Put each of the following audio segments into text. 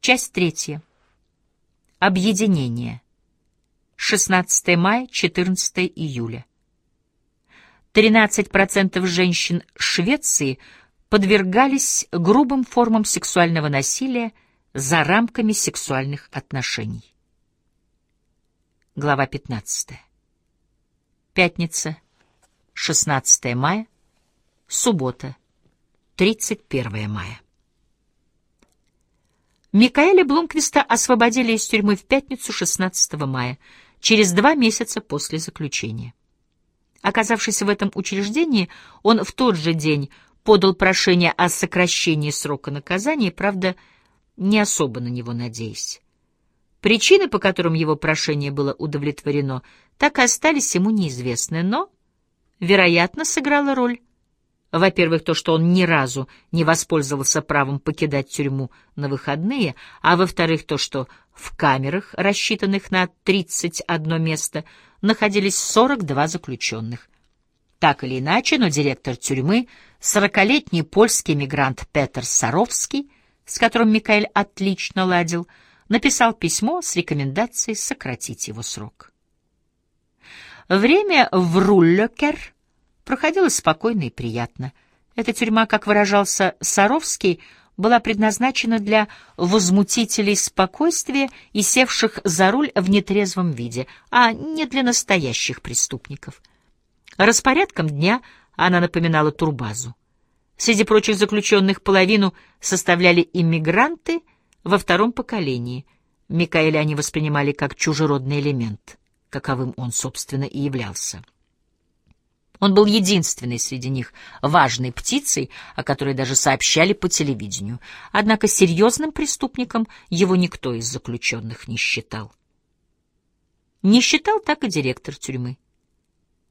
Часть третья. Объединение. 16 мая, 14 июля. 13% женщин Швеции подвергались грубым формам сексуального насилия за рамками сексуальных отношений. Глава 15. Пятница, 16 мая, суббота, 31 мая. Микаэля Блумквиста освободили из тюрьмы в пятницу 16 мая, через два месяца после заключения. Оказавшись в этом учреждении, он в тот же день подал прошение о сокращении срока наказания, правда, не особо на него надеясь. Причины, по которым его прошение было удовлетворено, так и остались ему неизвестны, но, вероятно, сыграла роль. Во-первых, то, что он ни разу не воспользовался правом покидать тюрьму на выходные, а во-вторых, то, что в камерах, рассчитанных на 31 место, находились 42 заключенных. Так или иначе, но директор тюрьмы, сорокалетний польский мигрант Петр Саровский, с которым Микаэль отлично ладил, написал письмо с рекомендацией сократить его срок. Время в Руллекер проходило спокойно и приятно. Эта тюрьма, как выражался Саровский, была предназначена для возмутителей спокойствия и севших за руль в нетрезвом виде, а не для настоящих преступников. Распорядком дня она напоминала турбазу. Среди прочих заключенных половину составляли иммигранты во втором поколении. Микаэля они воспринимали как чужеродный элемент, каковым он, собственно, и являлся. Он был единственной среди них важной птицей, о которой даже сообщали по телевидению. Однако серьезным преступником его никто из заключенных не считал. Не считал так и директор тюрьмы.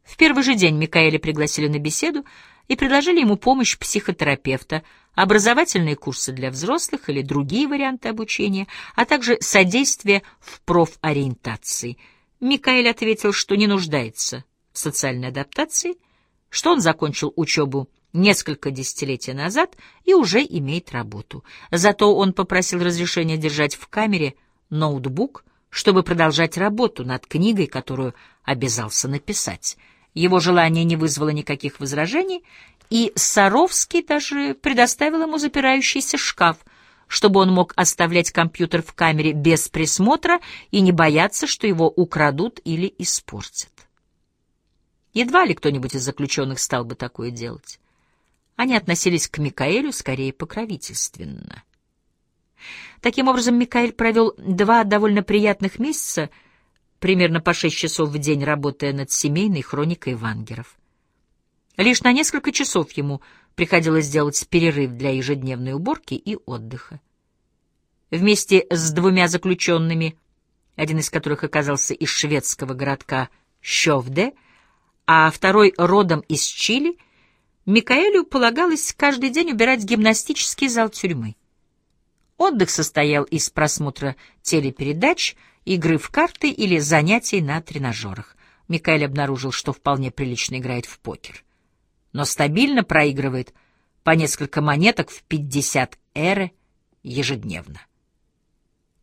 В первый же день Микаэля пригласили на беседу и предложили ему помощь психотерапевта, образовательные курсы для взрослых или другие варианты обучения, а также содействие в профориентации. Микаэль ответил, что не нуждается социальной адаптации, что он закончил учебу несколько десятилетий назад и уже имеет работу. Зато он попросил разрешения держать в камере ноутбук, чтобы продолжать работу над книгой, которую обязался написать. Его желание не вызвало никаких возражений, и Саровский даже предоставил ему запирающийся шкаф, чтобы он мог оставлять компьютер в камере без присмотра и не бояться, что его украдут или испортят. Едва ли кто-нибудь из заключенных стал бы такое делать. Они относились к Микаэлю скорее покровительственно. Таким образом, Микаэль провел два довольно приятных месяца, примерно по шесть часов в день работая над семейной хроникой Вангеров. Лишь на несколько часов ему приходилось делать перерыв для ежедневной уборки и отдыха. Вместе с двумя заключенными, один из которых оказался из шведского городка Щовде, а второй родом из Чили, Микаэлю полагалось каждый день убирать гимнастический зал тюрьмы. Отдых состоял из просмотра телепередач, игры в карты или занятий на тренажерах. Микаэль обнаружил, что вполне прилично играет в покер. Но стабильно проигрывает по несколько монеток в 50 эры ежедневно.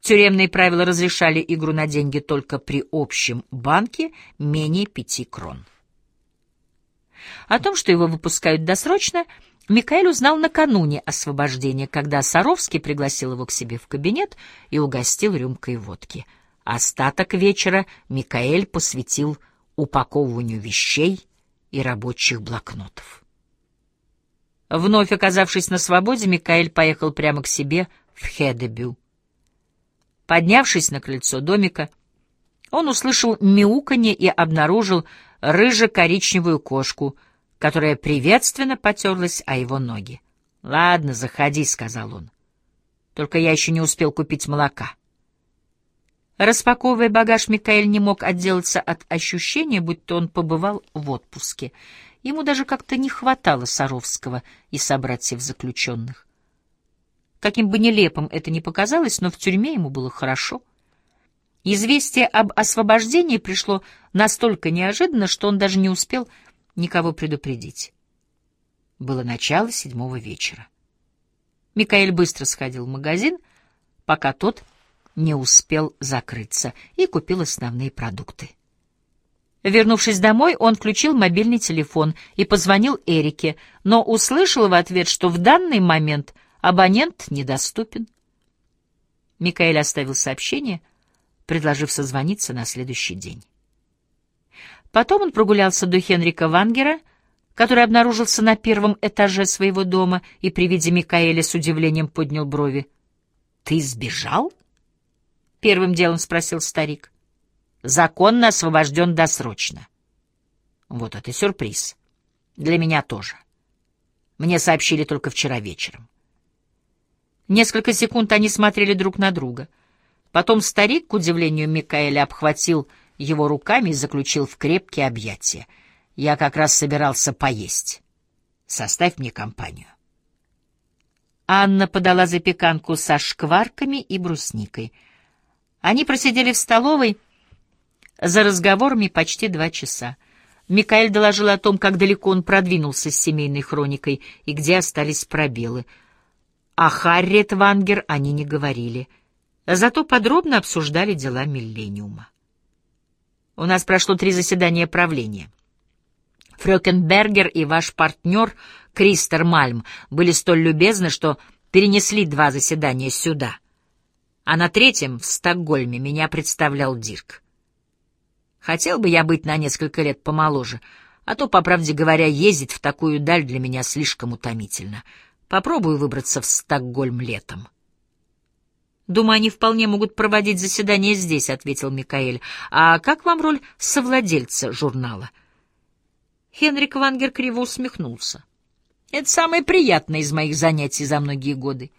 Тюремные правила разрешали игру на деньги только при общем банке менее пяти крон. О том, что его выпускают досрочно, Микаэль узнал накануне освобождения, когда Саровский пригласил его к себе в кабинет и угостил рюмкой водки. Остаток вечера Микаэль посвятил упаковыванию вещей и рабочих блокнотов. Вновь оказавшись на свободе, Микаэль поехал прямо к себе в Хедебю. Поднявшись на крыльцо домика, он услышал мяуканье и обнаружил рыже-коричневую кошку, которая приветственно потерлась о его ноги. — Ладно, заходи, — сказал он. — Только я еще не успел купить молока. Распаковывая багаж, Микаэль не мог отделаться от ощущения, будто он побывал в отпуске. Ему даже как-то не хватало Саровского и собратьев заключенных. Каким бы нелепым это ни показалось, но в тюрьме ему было хорошо — Известие об освобождении пришло настолько неожиданно, что он даже не успел никого предупредить. Было начало седьмого вечера. Микаэль быстро сходил в магазин, пока тот не успел закрыться, и купил основные продукты. Вернувшись домой, он включил мобильный телефон и позвонил Эрике, но услышал в ответ, что в данный момент абонент недоступен. Микаэль оставил сообщение, предложив созвониться на следующий день. Потом он прогулялся до Хенрика Вангера, который обнаружился на первом этаже своего дома и при виде Микаэля с удивлением поднял брови. «Ты сбежал?» — первым делом спросил старик. «Законно освобожден досрочно». Вот это сюрприз. Для меня тоже. Мне сообщили только вчера вечером. Несколько секунд они смотрели друг на друга. Потом старик, к удивлению Микаэля, обхватил его руками и заключил в крепкие объятия. «Я как раз собирался поесть. Составь мне компанию». Анна подала запеканку со шкварками и брусникой. Они просидели в столовой за разговорами почти два часа. Микаэль доложил о том, как далеко он продвинулся с семейной хроникой и где остались пробелы. О Харриет Вангер они не говорили, зато подробно обсуждали дела Миллениума. У нас прошло три заседания правления. Фрёкенбергер и ваш партнер Кристер Мальм были столь любезны, что перенесли два заседания сюда. А на третьем, в Стокгольме, меня представлял Дирк. Хотел бы я быть на несколько лет помоложе, а то, по правде говоря, ездить в такую даль для меня слишком утомительно. Попробую выбраться в Стокгольм летом. «Думаю, они вполне могут проводить заседание здесь», — ответил Микаэль. «А как вам роль совладельца журнала?» Хенрик Вангер криво усмехнулся. «Это самое приятное из моих занятий за многие годы.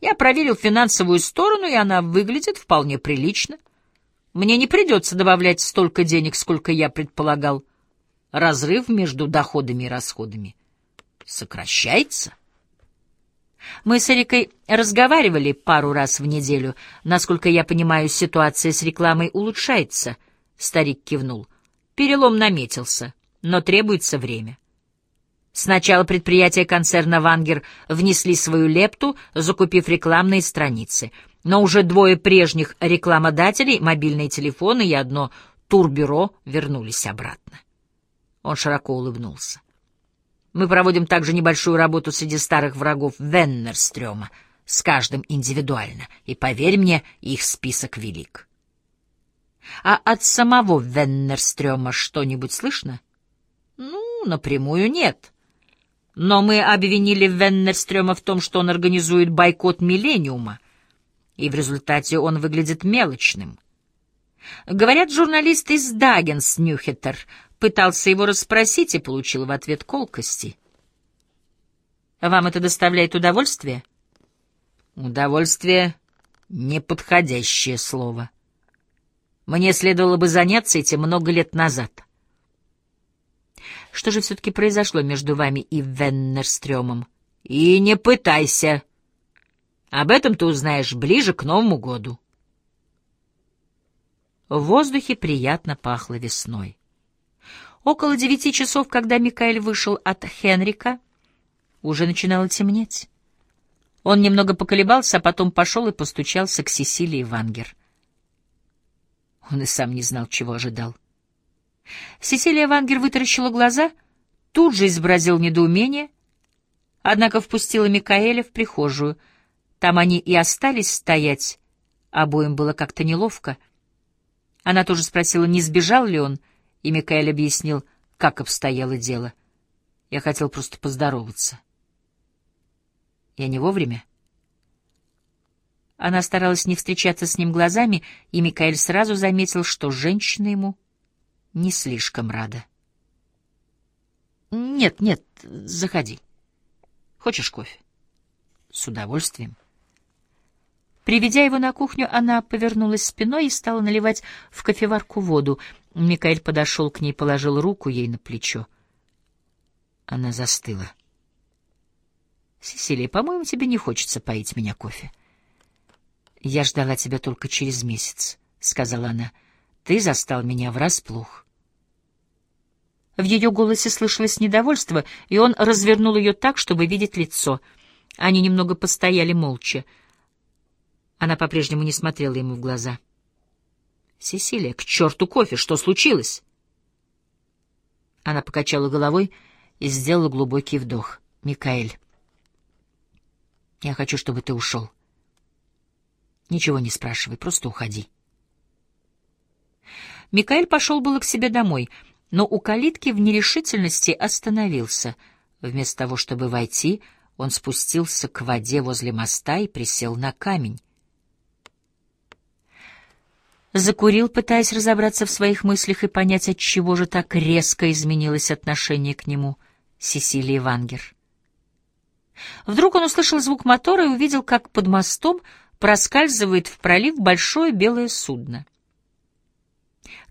Я проверил финансовую сторону, и она выглядит вполне прилично. Мне не придется добавлять столько денег, сколько я предполагал. Разрыв между доходами и расходами сокращается». Мы с Эрикой разговаривали пару раз в неделю. Насколько я понимаю, ситуация с рекламой улучшается. Старик кивнул. Перелом наметился, но требуется время. Сначала предприятия концерна «Вангер» внесли свою лепту, закупив рекламные страницы. Но уже двое прежних рекламодателей, мобильные телефоны и одно турбюро вернулись обратно. Он широко улыбнулся. Мы проводим также небольшую работу среди старых врагов Веннерстрёма, с каждым индивидуально, и, поверь мне, их список велик. А от самого Веннерстрёма что-нибудь слышно? Ну, напрямую нет. Но мы обвинили Веннерстрёма в том, что он организует бойкот Миллениума, и в результате он выглядит мелочным. Говорят, журналист из Дагенс Нюхеттер пытался его расспросить и получил в ответ колкости. Вам это доставляет удовольствие? Удовольствие — неподходящее слово. Мне следовало бы заняться этим много лет назад. Что же все-таки произошло между вами и Веннерстрёмом? И не пытайся. Об этом ты узнаешь ближе к Новому году. В воздухе приятно пахло весной. Около девяти часов, когда Микаэль вышел от Хенрика, уже начинало темнеть. Он немного поколебался, а потом пошел и постучался к Сесилии Вангер. Он и сам не знал, чего ожидал. Сесилия Вангер вытаращила глаза, тут же изобразил недоумение, однако впустила Микаэля в прихожую. Там они и остались стоять, обоим было как-то неловко. Она тоже спросила, не сбежал ли он, — и Микаэль объяснил, как обстояло дело. Я хотел просто поздороваться. Я не вовремя? Она старалась не встречаться с ним глазами, и Микаэль сразу заметил, что женщина ему не слишком рада. «Нет, нет, заходи. Хочешь кофе?» «С удовольствием». Приведя его на кухню, она повернулась спиной и стала наливать в кофеварку воду. Микаэль подошел к ней, положил руку ей на плечо. Она застыла. «Сесилия, по-моему, тебе не хочется поить меня кофе?» «Я ждала тебя только через месяц», — сказала она. «Ты застал меня врасплох». В ее голосе слышалось недовольство, и он развернул ее так, чтобы видеть лицо. Они немного постояли молча. Она по-прежнему не смотрела ему в глаза. «Сесилия, к черту кофе! Что случилось?» Она покачала головой и сделала глубокий вдох. «Микаэль, я хочу, чтобы ты ушел. Ничего не спрашивай, просто уходи». Микаэль пошел было к себе домой, но у калитки в нерешительности остановился. Вместо того, чтобы войти, он спустился к воде возле моста и присел на камень. Закурил, пытаясь разобраться в своих мыслях и понять, от чего же так резко изменилось отношение к нему Сесилии Вангер. Вдруг он услышал звук мотора и увидел, как под мостом проскальзывает в пролив большое белое судно.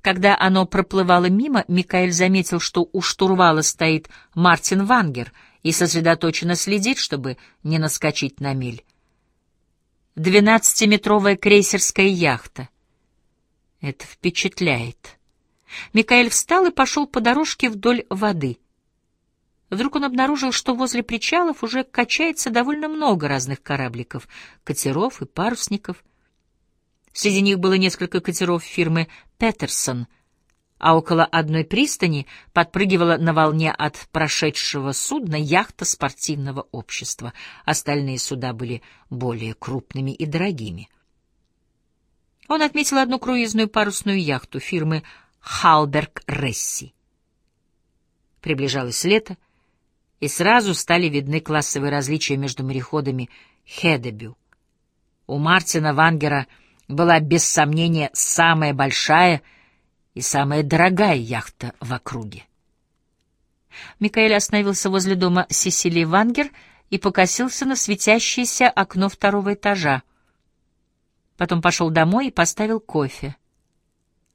Когда оно проплывало мимо, Микаэль заметил, что у штурвала стоит Мартин Вангер и сосредоточенно следит, чтобы не наскочить на мель. Двенадцатиметровая крейсерская яхта. Это впечатляет. Микаэль встал и пошел по дорожке вдоль воды. Вдруг он обнаружил, что возле причалов уже качается довольно много разных корабликов, катеров и парусников — Среди них было несколько катеров фирмы «Петерсон», а около одной пристани подпрыгивала на волне от прошедшего судна яхта спортивного общества. Остальные суда были более крупными и дорогими. Он отметил одну круизную парусную яхту фирмы «Халберг Ресси». Приближалось лето, и сразу стали видны классовые различия между мореходами Хедебю. У Мартина Вангера — была без сомнения самая большая и самая дорогая яхта в округе. Микаэль остановился возле дома Сесилии Вангер и покосился на светящееся окно второго этажа. Потом пошел домой и поставил кофе.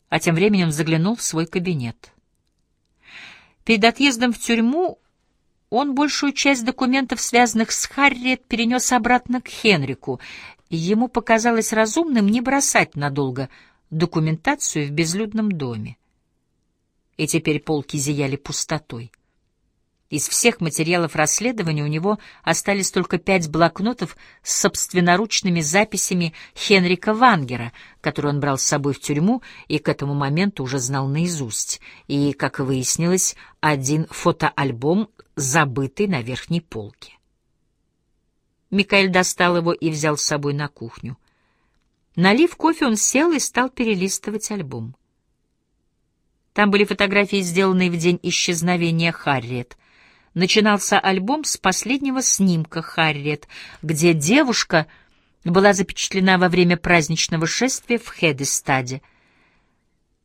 А тем временем заглянул в свой кабинет. Перед отъездом в тюрьму он большую часть документов, связанных с Харриет, перенес обратно к Хенрику Ему показалось разумным не бросать надолго документацию в безлюдном доме. И теперь полки зияли пустотой. Из всех материалов расследования у него остались только пять блокнотов с собственноручными записями Хенрика Вангера, которые он брал с собой в тюрьму и к этому моменту уже знал наизусть, и, как выяснилось, один фотоальбом, забытый на верхней полке. Микаэль достал его и взял с собой на кухню. Налив кофе, он сел и стал перелистывать альбом. Там были фотографии, сделанные в день исчезновения Харриет. Начинался альбом с последнего снимка Харриет, где девушка была запечатлена во время праздничного шествия в Хедестаде.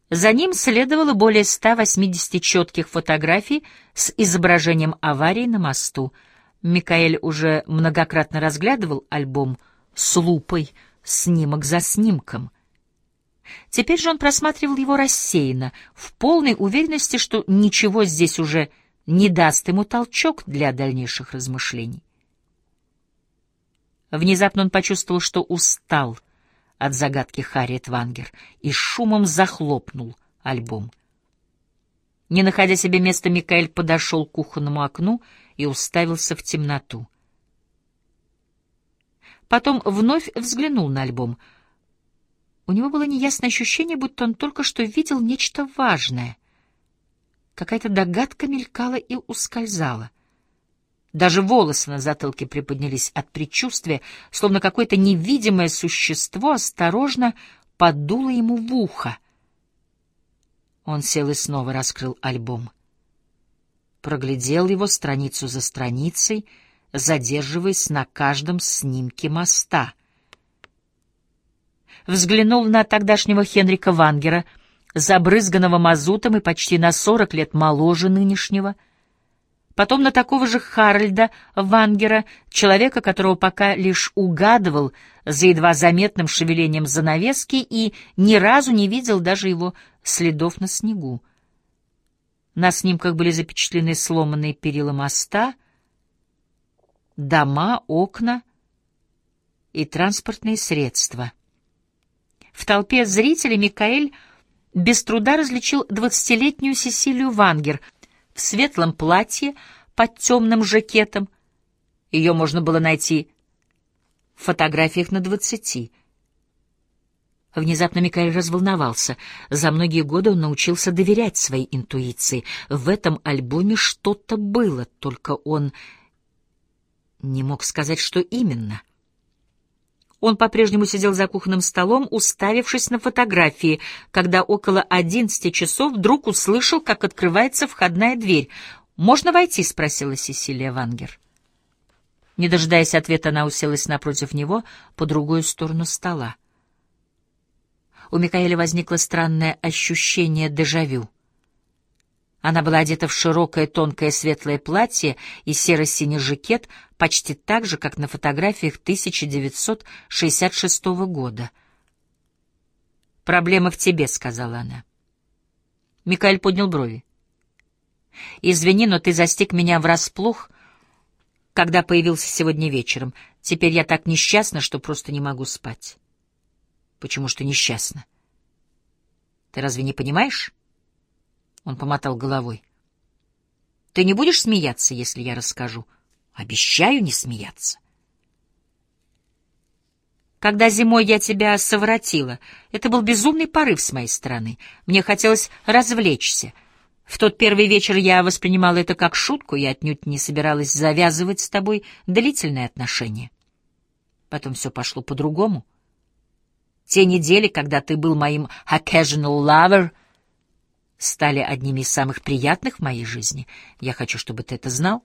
За ним следовало более 180 четких фотографий с изображением аварии на мосту — Микаэль уже многократно разглядывал альбом с лупой, снимок за снимком. Теперь же он просматривал его рассеянно, в полной уверенности, что ничего здесь уже не даст ему толчок для дальнейших размышлений. Внезапно он почувствовал, что устал от загадки Харриет Вангер и шумом захлопнул альбом. Не находя себе места, Микаэль подошел к кухонному окну и уставился в темноту. Потом вновь взглянул на альбом. У него было неясное ощущение, будто он только что видел нечто важное. Какая-то догадка мелькала и ускользала. Даже волосы на затылке приподнялись от предчувствия, словно какое-то невидимое существо осторожно подуло ему в ухо. Он сел и снова раскрыл альбом проглядел его страницу за страницей, задерживаясь на каждом снимке моста. Взглянул на тогдашнего Хенрика Вангера, забрызганного мазутом и почти на сорок лет моложе нынешнего, потом на такого же Харальда Вангера, человека, которого пока лишь угадывал за едва заметным шевелением занавески и ни разу не видел даже его следов на снегу. На снимках были запечатлены сломанные перила моста, дома, окна и транспортные средства. В толпе зрителей Микаэль без труда различил двадцатилетнюю Сесилию Вангер в светлом платье под темным жакетом. Ее можно было найти в фотографиях на двадцати. Внезапно Микаэль разволновался. За многие годы он научился доверять своей интуиции. В этом альбоме что-то было, только он не мог сказать, что именно. Он по-прежнему сидел за кухонным столом, уставившись на фотографии, когда около одиннадцати часов вдруг услышал, как открывается входная дверь. «Можно войти?» — спросила Сесилия Вангер. Не дожидаясь ответа, она уселась напротив него по другую сторону стола. У Микаэля возникло странное ощущение дежавю. Она была одета в широкое тонкое светлое платье и серо-синий жакет, почти так же, как на фотографиях 1966 года. «Проблема в тебе», — сказала она. Микаэль поднял брови. «Извини, но ты застиг меня врасплох, когда появился сегодня вечером. Теперь я так несчастна, что просто не могу спать». Почему что несчастна? Ты разве не понимаешь? Он помотал головой. Ты не будешь смеяться, если я расскажу? Обещаю не смеяться. Когда зимой я тебя совратила, это был безумный порыв с моей стороны. Мне хотелось развлечься. В тот первый вечер я воспринимала это как шутку и отнюдь не собиралась завязывать с тобой длительные отношения. Потом все пошло по-другому — те недели, когда ты был моим occasional lover, стали одними из самых приятных в моей жизни. Я хочу, чтобы ты это знал.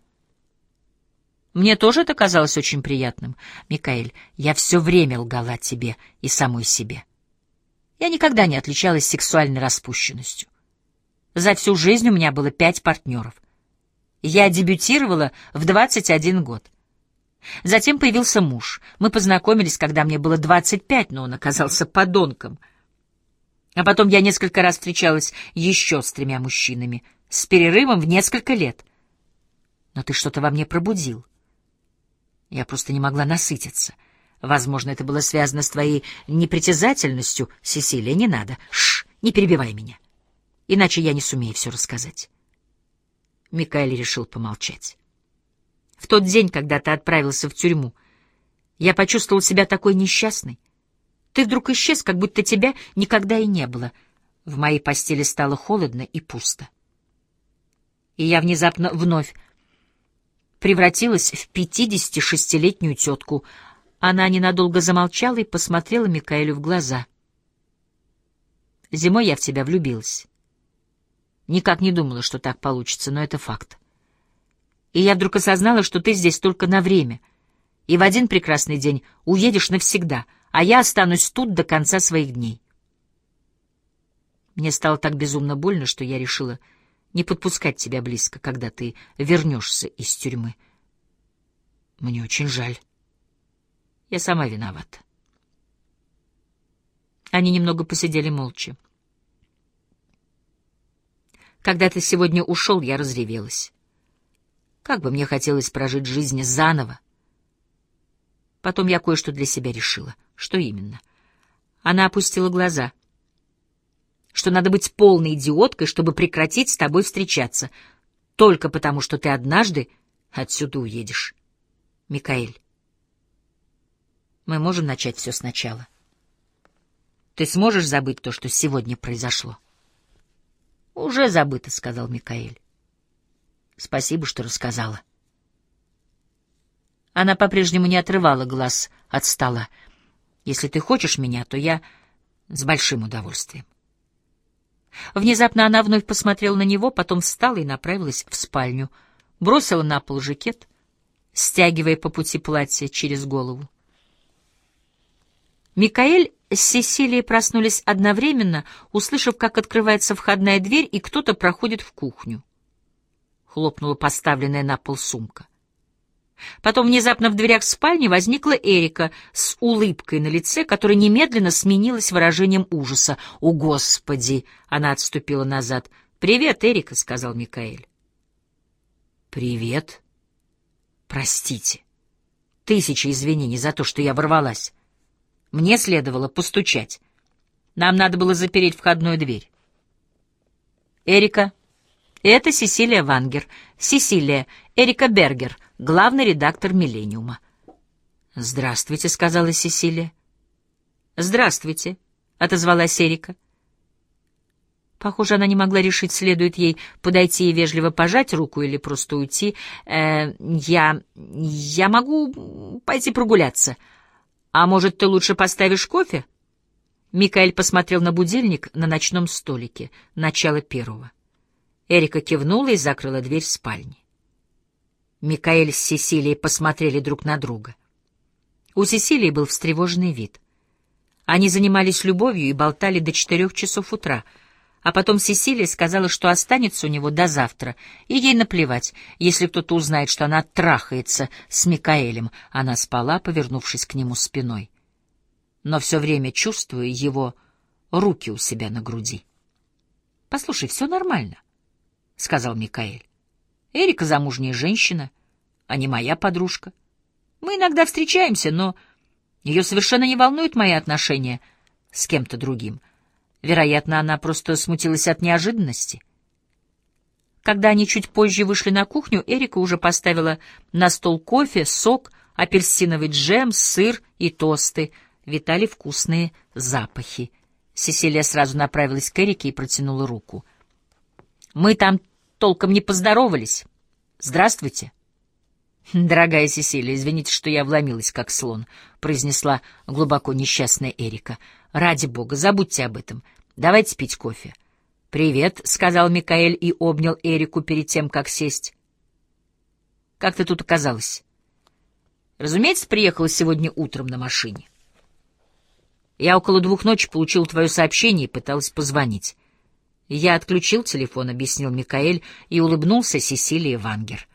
Мне тоже это казалось очень приятным. Микаэль, я все время лгала тебе и самой себе. Я никогда не отличалась сексуальной распущенностью. За всю жизнь у меня было пять партнеров. Я дебютировала в 21 год. Затем появился муж. Мы познакомились, когда мне было 25, но он оказался подонком. А потом я несколько раз встречалась еще с тремя мужчинами, с перерывом в несколько лет. Но ты что-то во мне пробудил. Я просто не могла насытиться. Возможно, это было связано с твоей непритязательностью. Сесилия, не надо. Шш, не перебивай меня. Иначе я не сумею все рассказать. Микаэль решил помолчать. В тот день, когда ты отправился в тюрьму, я почувствовал себя такой несчастной. Ты вдруг исчез, как будто тебя никогда и не было. В моей постели стало холодно и пусто. И я внезапно вновь превратилась в пятидесяти-шестилетнюю тетку. Она ненадолго замолчала и посмотрела Микаэлю в глаза. Зимой я в тебя влюбилась. Никак не думала, что так получится, но это факт и я вдруг осознала, что ты здесь только на время, и в один прекрасный день уедешь навсегда, а я останусь тут до конца своих дней. Мне стало так безумно больно, что я решила не подпускать тебя близко, когда ты вернешься из тюрьмы. Мне очень жаль. Я сама виновата. Они немного посидели молча. Когда ты сегодня ушел, я разревелась. Как бы мне хотелось прожить жизнь заново. Потом я кое-что для себя решила. Что именно? Она опустила глаза. Что надо быть полной идиоткой, чтобы прекратить с тобой встречаться, только потому, что ты однажды отсюда уедешь. Микаэль, мы можем начать все сначала. Ты сможешь забыть то, что сегодня произошло? — Уже забыто, — сказал Микаэль. Спасибо, что рассказала. Она по-прежнему не отрывала глаз от стола. Если ты хочешь меня, то я с большим удовольствием. Внезапно она вновь посмотрела на него, потом встала и направилась в спальню, бросила на пол жакет, стягивая по пути платье через голову. Микаэль с Сесилией проснулись одновременно, услышав, как открывается входная дверь, и кто-то проходит в кухню хлопнула поставленная на пол сумка. Потом внезапно в дверях спальни возникла Эрика с улыбкой на лице, которая немедленно сменилась выражением ужаса. «О, Господи!» — она отступила назад. «Привет, Эрика», — сказал Микаэль. «Привет. Простите. Тысячи извинений за то, что я ворвалась. Мне следовало постучать. Нам надо было запереть входную дверь». Эрика это Сесилия Вангер. Сесилия, Эрика Бергер, главный редактор «Миллениума». «Здравствуйте», — сказала Сесилия. «Здравствуйте», — отозвалась Эрика. Похоже, она не могла решить, следует ей подойти и вежливо пожать руку или просто уйти. Э, я... я могу пойти прогуляться. А может, ты лучше поставишь кофе? Микаэль посмотрел на будильник на ночном столике, начало первого. Эрика кивнула и закрыла дверь в спальне. Микаэль с Сесилией посмотрели друг на друга. У Сесилии был встревоженный вид. Они занимались любовью и болтали до четырех часов утра — а потом Сесилия сказала, что останется у него до завтра, и ей наплевать, если кто-то узнает, что она трахается с Микаэлем. Она спала, повернувшись к нему спиной, но все время чувствуя его руки у себя на груди. — Послушай, все нормально, — сказал Микаэль. — Эрика замужняя женщина, а не моя подружка. Мы иногда встречаемся, но ее совершенно не волнуют мои отношения с кем-то другим — Вероятно, она просто смутилась от неожиданности. Когда они чуть позже вышли на кухню, Эрика уже поставила на стол кофе, сок, апельсиновый джем, сыр и тосты. Витали вкусные запахи. Сесилия сразу направилась к Эрике и протянула руку. «Мы там толком не поздоровались. Здравствуйте». «Дорогая Сесилия, извините, что я вломилась, как слон», — произнесла глубоко несчастная Эрика. «Ради бога, забудьте об этом. Давайте пить кофе». «Привет», — сказал Микаэль и обнял Эрику перед тем, как сесть. «Как ты тут оказалась?» «Разумеется, приехала сегодня утром на машине. Я около двух ночи получил твое сообщение и пыталась позвонить. Я отключил телефон, — объяснил Микаэль и улыбнулся Сесилии Вангер.